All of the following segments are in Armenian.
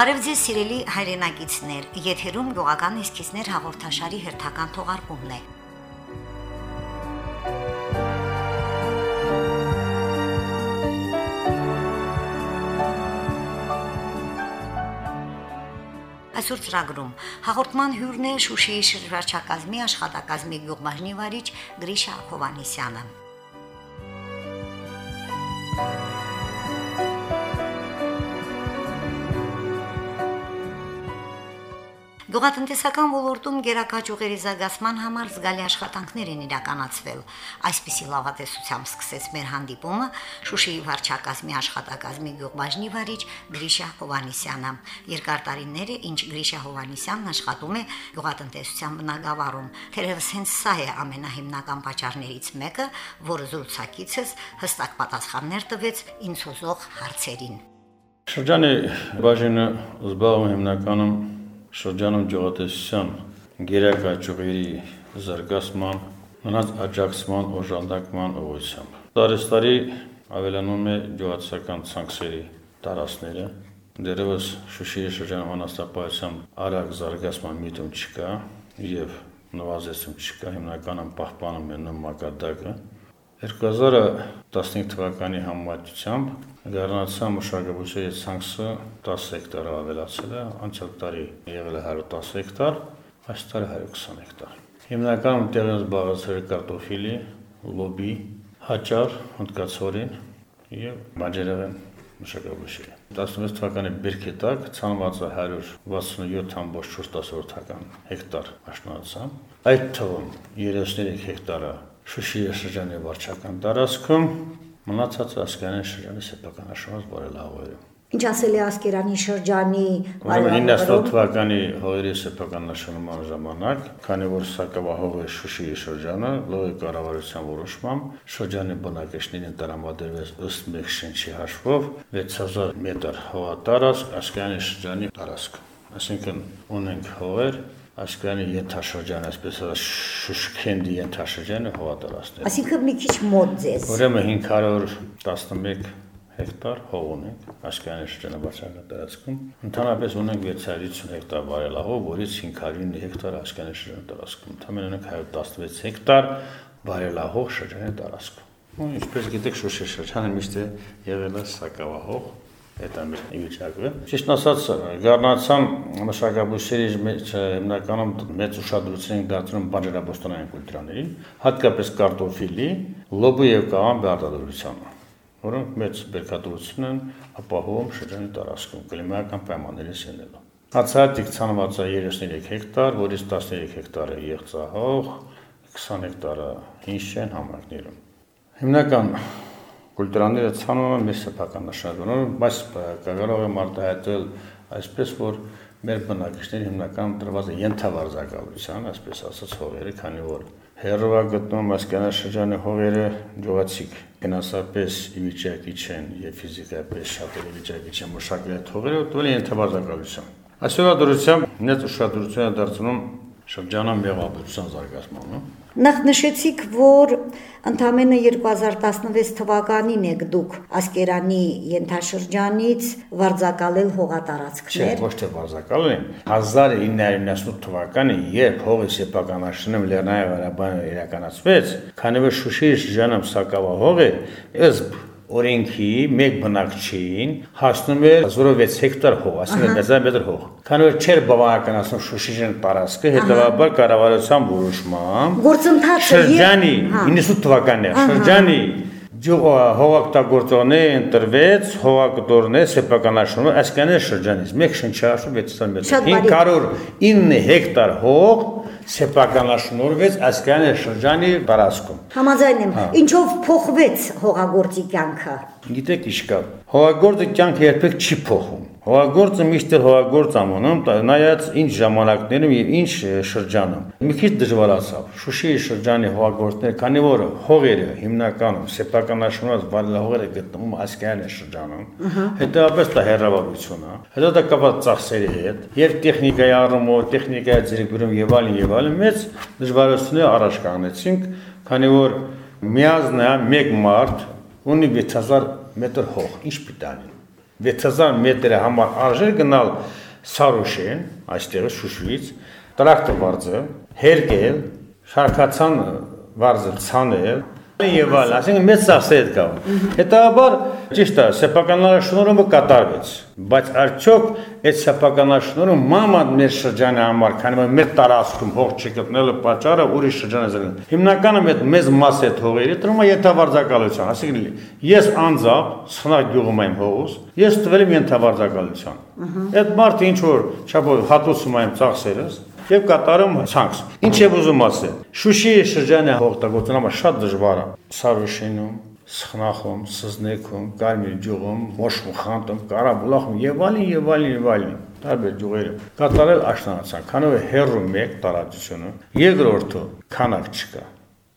Բարև ձեզ սիրելի հայրենակիցներ, եթերում գյուղական իսկիզներ հաղորդաշարի հերթական թողարկումն է։ Այսօր ծրագրում. հաղորդման հյուրն է Շուշիի շրջակազմի աշխատակազմի գյուղմարնի վարիչ Գրիշա Հովանիսյանը։ Գյուղատնտեսական ոլորտում գերակաճյուղերի զարգացման համար զգալի աշխատանքներ են իրականացվել։ Այսպիսի լավատեսությամբ սկսեց մեր հանդիպումը Շուշիի վարչակազմի աշխատակազմի գյուղբաժնի վարիչ Գրիշա Հովանիսյանը։ Երկար տարիներ է, ինչ Գրիշա Հովանիսյանն աշխատում է գյուղատնտեսության բնագավառում։ Թերևս հենց սա է ամենահիմնական պատճառներից մեկը, որը զրուցակիցս հստակ պատասխաններ տվեց ինձ հարցերին։ Շրջանի բաժինը զբաղվում հիմնականում շրջանում ջողատեսության գերակաճյուղերի զարգացման, նրանց աջակցման, օժանդակման ուղղությամբ։ Տարեստարի ավելանում է ջողացական ցանքսերի տարածքները, դերևս Շուշիի շրջանում անաստապահությամբ արագ զարգացման միտում չկա եւ նվազեցում չկա, հիմնականում պահպանում են մակարդակը։ 2015 թվականի համեմատությամբ Գառնացան մշակաբույսերի ցանքսը 10 հեկտար ավելացել է, անցյալ տարի եղել է 110 հեկտար, այս տարի 120 հեկտար։ Հիմնականում տեղի զբաղեցրել կարտոֆիլի, լոբի, հաճար, հնդկացորին եւ բաժերեղեն մշակաբույսերի։ 16 թվականի բերքի տակ ցանված է 167.4 հեկտար աշնանացան։ Այդ թվում 33 հեկտարը Շուշիի շրջանի վարչական տարածքում մնացած ասկերանի շրջանի սեփական աշնանած բարելավները։ Ինչ ասել է Ասկերանի շրջանի Ուրեմն 98 թվականի հողերի սեփական նշանման ժամանակ, քանի որ Սակավահողը Շուշիի շրջանը լոյի կառավարության որոշմամբ շրջանի բնակիչներին տրամադրվեց ըստ մեկ շենչի հաշվով 6000 մետր հողատարածք Ասկերանի շրջանի տարածք։ Այսինքն ունենք հողեր Աշկանի ենթաշրջան, այսպես ասած Շուշքենդի ենթաշրջանը հողատարածքներ։ Այսինքն մի քիչ մոտ ձեզ։ Ուրեմն 511 հեկտար հող ունենք Աշկանի շրջանավարչական տարածքում։ Ընդհանրապես ունենք 650 հեկտար վարելահող, որից 509 հեկտար Աշկանի շրջանի տարածքում։ Ընդհանրապես ունենք 116 հեկտար վարելահող շրջանի տարածքում։ Ու ինչպես գիտեք, Շուշի շրջանը միշտ է եղել է սակավահող այդ ամեն վիճակը։ Ճիշտ ասած, գառնացան մշակաբույսերի մեջ հիմնականում մեծ ուշադրություն են դարձնում բանջարաբոստանային կուլտուրաներին, հատկապես կարտոֆիլի, լոբու եւ կաղան բարտադրությանը, որոնք մեծ բերքատվություն են ապահովում շրջանի տարածքում կլիմայական պայմաններից ելնելով։ Հացահատիկ ցանված է 33 հեկտար, որից 13 հեկտարը եղծահող, 20 հեկտարը հին շեն համակներում։ Հիմնական կուլտուրաները ցանում են մեր սեփական նշանավորում, բայց կարող եմ արտահայտել այսպես, որ մեր բնակիչները հիմնականում տրված են ենթավարձակալության, այսպես ասած հողերը, քանի որ հերովա գտնում ասկանա շրջանի հողերը ջողացիկ ֆինանսապես ի վիճակի չեն եւ ֆիզիկապես շատ ի վիճակի չեն մշակել այդ հողերը, տվել են ենթավարձակալության։ Այսօր դրությամբ մեծ ուշադրություն է դարձնում շրջանամ մեղաբուծության զարգացմանը։ Նախ նշեցիք, որ ընդամենը 2016 թվականին եք դուք Ասկերանի ենթաշրջանից վարձակալել հողատարածքներ։ Չէ, ոչ թե վարձակալել են։ 1998 թվականը, երբ հողի սեփականաշնորհում Լեռնային Ղարաբաղը իրականացվեց, քանի որ Շուշիի շրջանում Սակավահող է, ըստ օրենքի մեկ բնակչին հասնում է 0.6 հեկտար հող, այսինքն 1000 մետր հող։ Քանի որ չէր բավականացնում Շուշիժան տարածքը, հետևաբար կառավարության որոշմամբ գործընթացը շրջանի 98 թվականն է, շրջանի հողակտագործողն է ընտրվեց հողակտորն է սեփականաշնորհը այսքանը շրջանից մեկ շնչաշու 600 մետր 509 հեկտար հող սեփականաշնորհվեց այսքանը շրջանի տարածքում Համաձայն եմ ինչով փոխվեց հողագործի կյանքը Գիտեք ինչ կա հողագործի կյանքը երբեք չի փոխում Հողագործը միշտ էլ հողագործ ամոնում, նայած ինչ ժամանակներում եւ ինչ շրջանում։ Մի քիչ դժվարացավ։ Շուշիի շրջանի հողագործները, քանի որ հողերը հիմնականում սեփականաշնորհած բարելահողերը գտնվում ասկայանի շրջանում, հետեւաբար դա հերավարություն է։ Հետո դա կապված ծախսերի հետ եւ տեխնիկայի առումով, տեխնիկայի ձերբերում եւ այլն եւ այլն մեծ դժվարություններ առաջ կանգնեցինք, քանի որ միազնա մեկ մարդ ունի 6000 մետր հող, ինչ պիտանի 6000 մետրը համար արժեր գնալ Սարուշեն, այստեղը Շուշուից, տրակտոր վարձը, հերկել, շարքացան վարձը ցանել, եւ այլ, ասենք մեծ ծախսեր կա։ Հետաբար ճիշտ է, սեփականաշնորհումը կատարվեց, բայց արդյոք այդ սեփականաշնորհը մաման մեր շրջանի համար, քանի որ մեր տարածքում հող չգտնելը պատճառը ուրիշ շրջանը զրկել։ Հիմնականը այդ մեծ մաս է թողերի տրումը ենթավարձակալության, ասենք ես անձամբ սխնակ գյուղում եմ հողուս, ես տվել եմ ենթավարձակալության։ Այդ մարդը ինչ որ չափով հատուցում եմ ծախսերս, եւ կատարում ցանց։ Ինչ եմ ուզում ասել։ Շուշիի շրջանի օգտագործումը շատ դժվար է։ Սարուշինում, Սխնախում, Սզնեքում, Կարմիր ջուղում, Մոշում, Խանտում, Կարաբուլախում եւ այլն եւ այլն եւ այլն տարբեր ջուղերը կատարել աշնանացան, քանով է հերրու մեկ տարածությունը, երկրորդը քանակ չկա։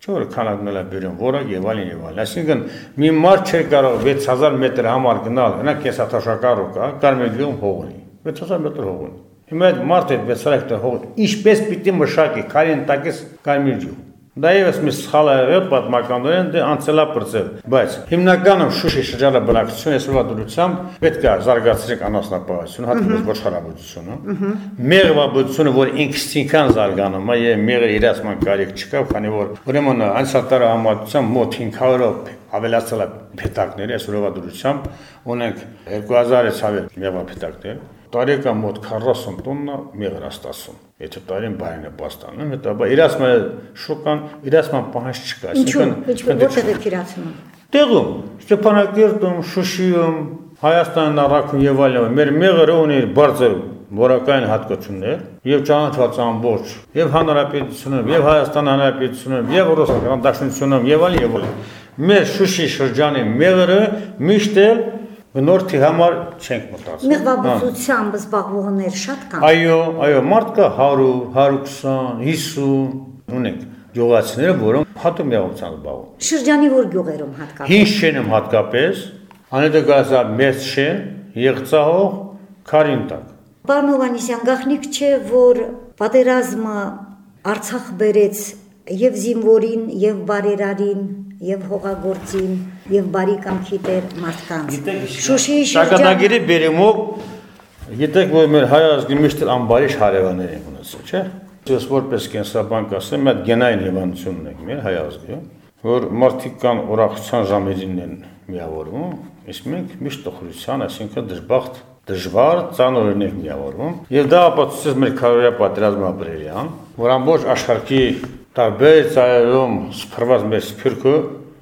Չոր քանակն էլ բերում որակ եւ այլն եւ այլն։ Այսինքն մի մարդ չէր կարող 6000 մետր համար գնալ, հնա կեսաթաշակառու կա, կարմիր ջուղում հողի։ 6000 մետր հողի։ Հիմա այդ մարդը այդ վեցարակտը հող ինչպես պիտի մշակի քարին տակես կարմիր ջու։ Դա եւս մի սխալ է եղել պատմականորեն դե անցելապրծել, բայց հիմնականում Շուշի շրջանը բնակչությունը այսօրվա դրությամբ պետք է զարգացրեք անասնապահությունը, հատկապես ոչխարաբուծությունը։ Մեղվաբուծությունը, որ ինքստինքան զարգանում է եւ մեղը իրացման կարիք չկա, քանի որ ուրեմն անցյալ տարի համատությամբ մոտ 500-ով ավելացել է փետակները այսօրվա դրությամբ ունենք 2000-ից ավելի մեղվափետակներ տարեկան մոտ 40 տոննա մեղր աստացում։ Եթե տարին բայն է պաստանում, հետո բա իրացման շոկան, իրացման պահանջ չկա, այսինքն որտեղ է իրացումը։ Տեղում, Ստեփանակերտում, Շուշիում, Հայաստանն առաքում եւ այլն, մեր մեղրը ունի բարձր որակային հատկություններ եւ ճանաչված ամբողջ եւ հանրապետությունում եւ Հայաստան հանրապետությունում եւ Ռուսաստան դաշնությունում եւ այլն եւ այլն։ Մեր Շուշի շրջանի մեղրը միշտ էլ Գնորդի համար չենք մտածում։ Մեղվաբուծությամբ զբաղվողներ շատ կան։ Այո, այո, մարդ կա 100, 120, 50 ունենք գյուղացիները, որոնք հատում մեղվաբուծությամբ զբաղվում։ Շրջանի որ գյուղերում հատկապես։ Հինչ շենում հատկապես, անետը գազա մեծ շեն, եղծահող, քարին տակ։ Պարոն Հովանեսյան, գախնիկ չէ, որ պատերազմը Արցախ բերեց եւ զինվորին, եւ բարերարին, եւ հողագործին, եւ բարի կամքի տեր մարդկանց։ Շուշիի շրջանագիրի բերումով գիտեք, որ մեր հայ ազգի միշտ անբարիշ հարևաններ են ունեցել, չէ՞։ Ես որպես կենսաբանկ ասեմ, այդ գենային հիվանդությունն է մեր հայ ազգի, որ մարդիկ կան օրախության ժամերին են միավորվում, իսկ մենք միշտ տխրության, այսինքն դժբախտ դժվար ծանորեն ենք միավորվում եւ դա ապացուցեց մեր քարորիա պատերազմը ապրելյան որ ամբողջ աշխարհի տարբեր ծայրում սփռված մեր սփյուռքը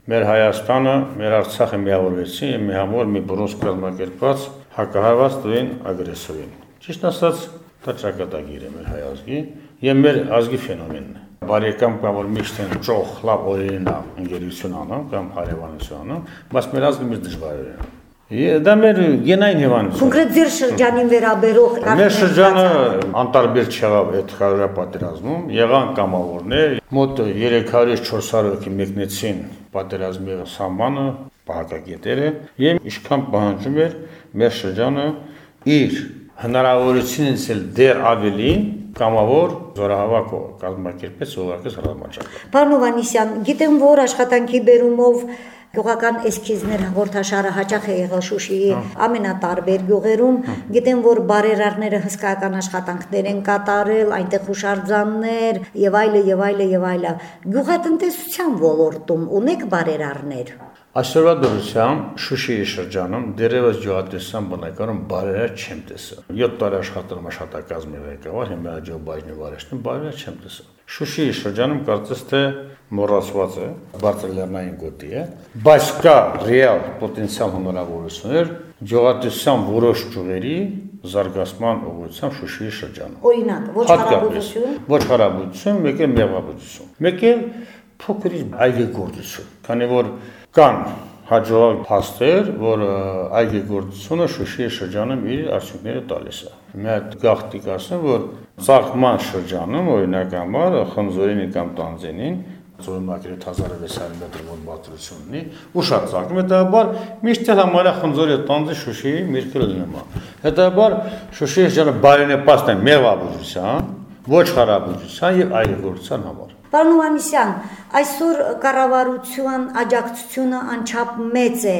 մեր Հայաստանը, մեր Արցախը միավորվեցին եւ մի համար մի բրոնզ կազմակերպած հակահարված տվին ագրեսորին։ Ճիշտ ասած, դա ճակատագիր է մեր հայ ազգի եւ մեր ազգի ֆենոմենն է։ Բարեկամ կամ որ միշտ են ճոխ լավ օրերին ընկերություն անում կամ հարևանություն անում, բայց մեր ազգը միշտ դժվար է։ Դա մեր գենային հիվանդություն։ Կոնկրետ ձեր շրջանին վերաբերող Մեր շրջանը անտարբեր չեղավ այդ քարորա պատերազմում, եղան կամավորներ, մոտ 300-400 հոգի մեկնեցին պատերազմի սահմանը, պահակագետերը, եւ ինչքան պահանջում էր մեր շրջանը իր հնարավորությունից էլ դեռ ավելին կամավոր զորահավաք կազմակերպեց ուղղակի ռազմաճակատ։ Պարոն Հովանիսյան, գիտեմ, որ աշխատանքի բերումով Գյուղական էսքիզներ հաղորդաշարը հաճախ է եղել Շուշիի ամենատարբեր գյուղերում։ Գիտեմ, որ բարերարները հսկայական աշխատանքներ են կատարել, այնտեղ հուշարձաններ եւ այլը եւ այլը եւ այլը։ Գյուղատնտեսության ոլորտում ունեք բարերարներ։ Այսօրվա դրությամբ Շուշիի շրջանում դերևս ջոհատեսան բնակարան բարերար չեմ տեսել։ 7 տարի աշխատում աշխատակազմի ղեկավար, հիմա ջոբաժնի վարեշտն բարերար չեմ տեսել։ Շուշիի շրջանում կարծես թե մոռացված է, բարձր լեռնային գոտի է, բայց կա ռեալ պոտենցիալ հնարավորություններ ջոհատեսան որոշ ճյուղերի զարգացման ուղղությամբ Շուշիի շրջանում։ Օրինակ, ոչ հարաբերություն, ոչ հարաբերություն, մեկ է մեղվաբուծություն։ Մեկ է փոքրիկ այգեգործություն, քանի որ կան հաջող փաստեր, որ այգեգործությունը Շուշիի շրջանում իր արդյունքները տալիս է։ Մի հատ գաղտնիք ասեմ, որ ցաղման շրջանում օրինականաբար խնձորինի կամ տանձենին ծորմակերը 1600 մետր մոտ բարձրություն ունի, ու շատ ցակում է դեպաբար միշտ էլ համարյա խնձորի տանձի Շուշիի միրգը լինում է։ Հետաբար Շուշիի շրջանը բարենպաստ է մեղվաբուժության, ոչ խարաբուժության եւ այգեգործության համար։ Պարոն Հովանիսյան, այսօր կառավարության աջակցությունը անչափ մեծ է,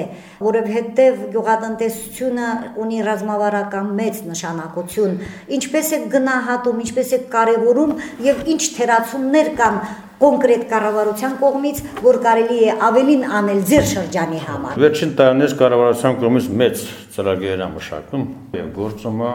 որովհետև գյուղատնտեսությունը ունի ռազմավարական մեծ նշանակություն։ Ինչպես է գնահատում, ինչպես է կարևորում եւ ինչ թերացումներ կան կոնկրետ կառավարության կողմից, որ կարելի է ավելին անել ձեր շրջանի համար։ Վերջին տարիներից կառավարության կողմից մեծ ծրագրեր է մշակվում եւ գործումը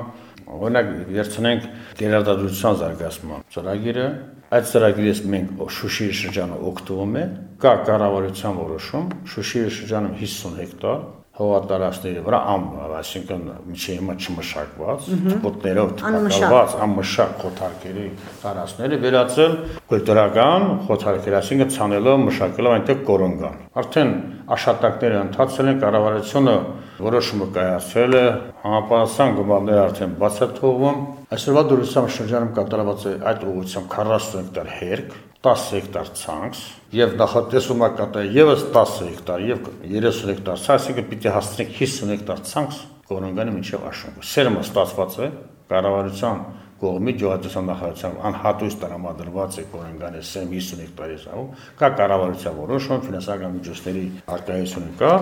օրինակ վերցնենք գերադասության զարգացման ծրագիրը այդ ծրագրից մենք Շուշիի շրջանը օգտվում ենք կա կառավարության որոշում Շուշիի շրջանում 50 հեկտար հողատարածքների վրա ամ, այսինքն միջի հիմա չմշակված, թփոտներով թափակված անմշակ խոթարքերի տարածքները վերածել կուլտուրական խոթարքեր, այսինքն ցանելով մշակելով այնտեղ կորոնգան։ Արդեն աշտակները ընթացել են կառավարությունը որոշումը կայացել է, համապատասխան գումարները արդեն բաց է թողվում։ Այսօրվա դուրսամ շրջանում կատարված է այդ ուղղությամբ 40 հեկտար հերկ, 10 հեկտար ցանց եւ նախատեսում է կատարել եւս 10 հեկտար եւ 30 հեկտար ցանց, այսինքն պիտի հասցնենք 50 հեկտար ցանց կորոնգանի մինչեւ աշունք։ Սերմը ստացված է կառավարության կողմի ջոհատեսան նախարարության անհատույց տրամադրված է կորոնգանի սերմ 50 հեկտարի սահու, կա կառավարության որոշում, ֆինանսական միջոցների արկայությունը կա,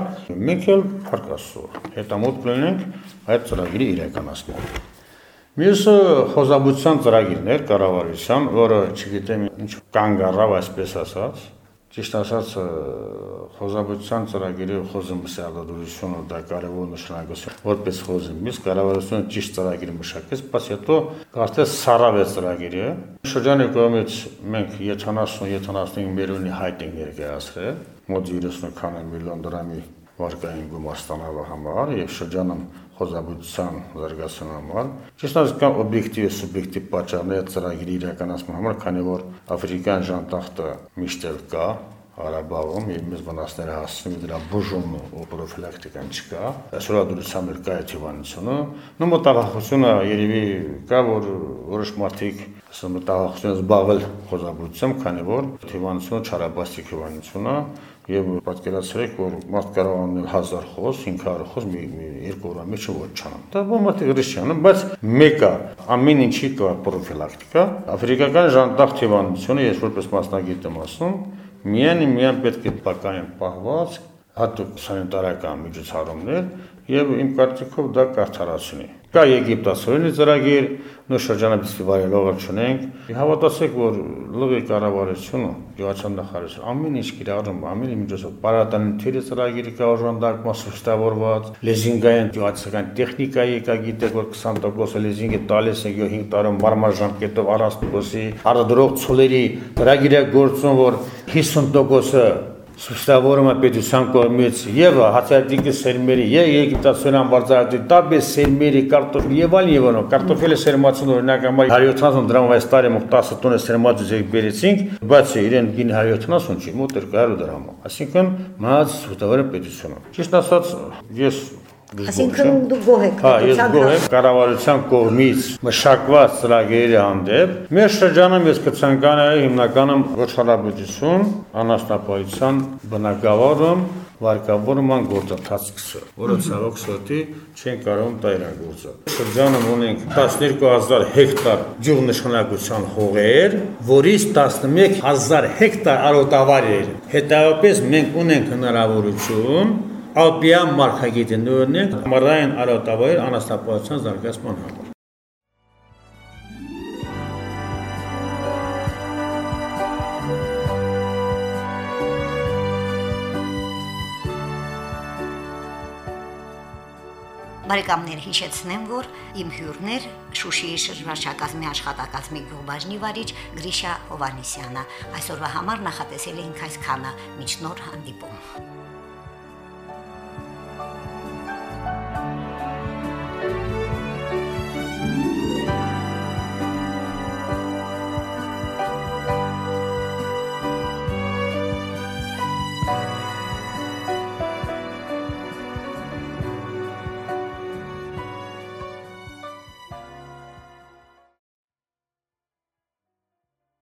մենք էլ փարկասու հետամոտ կլինենք այդ ծրագիրը իրականացնել։ Մյուսը խոզաբուծության ծրագիրն էր կառավարության, որը չգիտեմ ինչ կանգ առավ, այսպես ասած։ Ճիշտ ասած, խոզաբուծության ծրագիրը խոզի մսյալդուրությունը դա կարևոր նշանակություն որպես խոզի միս կառավարությունը ճիշտ ծրագիր մշակեց, բայց հետո կարծես սարավ է ծրագիրը։ Շրջանի կողմից մենք 70-75 միլիոնի հայտ ենք ներկայացրել, մոտ 30 քանի միլիոն դրամի վարկային գումար ստանալու համար եւ շրջանում խոզաբուծության զարգացման համար։ Ճիշտ ասած, օբյեկտիվ եւ սուբյեկտիվ պատճառներ ծրագրի իրականացման համար, քանի որ աֆրիկյան ժանտախտը միշտ էլ կա, Ղարաբաղում եւ մեծ վնասները հասցնում դրա բուժումը ու պրոֆիլակտիկան չկա։ Այսօրվա դուրսամ էլ կա այդ հիվանդությունը։ Նո մտահոգությունը երևի կա, որ որոշ մարդիկ ասում մտահոգությունը զբաղվել խոզաբուծությամբ, քանի որ հիվանդությունը չարաբաստիկ հիվանդություն է եւ պատկերացրեք, որ մարդ կարող անել 1000 խոս, 500 խոս մի, երկու օր մեջ ոչ չանան։ Դա ոմատի գրիշյանը, բայց մեկը ամեն ինչի կա պրոֆիլակտիկա։ Աֆրիկական ժանտախ թիվանությունը, ես որպես մասնագետ եմ ասում, միայն միայն պետք է պակային պահված հատուկ սանիտարական միջոցառումներ եւ իմ կարծիքով դա կարդարացնի։ Կա Եգիպտացորենի ծրագիր, նոր շրջանապետի վայելողը չունենք։ Հավատացեք, որ լղի կառավարությունը, գյուղացան նախարարությունը ամեն ինչ կիրառում, ամեն միջոցով պարատանիթերի ծրագիրը կա օժանդակման սուստավորված, լեզինգային գյուղացական տեխնիկայի կա գիտեք, որ 20% լեզինգը տալիս է 5 տարում մարմար ժամկետով առաստուկոսի, արտադրող ցոլերի ծրագիրը գործում, որ 50%-ը սուստավորում է պետության կողմից եւ հացարդիկի սերմերի եւ եգիպտացիոն բարձրատի տաբե սերմերի կարտոֆիլ եւ այլն եւ այլն կարտոֆիլը սերմացուն օրինակ համար 170 դրամ այս տարի մոտ 10 տոննա սերմացուց եք բերեցինք բայց իրեն գին 170 չի մոտ 200 դրամ այսինքն մած սուստավորը պետությունը ճիշտ ասած ես Այսինքն դու գոհ եք։ Հա, ես գոհ եմ կառավարության կողմից մշակված ծրագրերի հանդեպ։ Մեր շրջանում ես կցանկանայի հիմնականում ոչխարաբուծություն, անաստապահության բնակավարում, վարկավորման գործընթաց սկսել, որը ցավոք սրտի չեն կարող տայրագործել։ Շրջանում ունենք 12000 հեկտար ջուղնշանակության հողեր, որից 11000 հեկտար արոտավարեր։ Հետևաբար մենք ունենք հնարավորություն Ալպիան մարգագետի նույնն մռային արոտավայր անաստապահության զարգացման համար։ Բարեկամներ հիշեցնեմ, որ իմ հյուրներ Շուշիի շրջվարչակազմի աշխատակազմի գյուղբաժնի վարիչ Գրիշա Հովանիսյանը այսօրվա համար նախատեսել էինք այսքանը։ Միջնոր հանդիպում։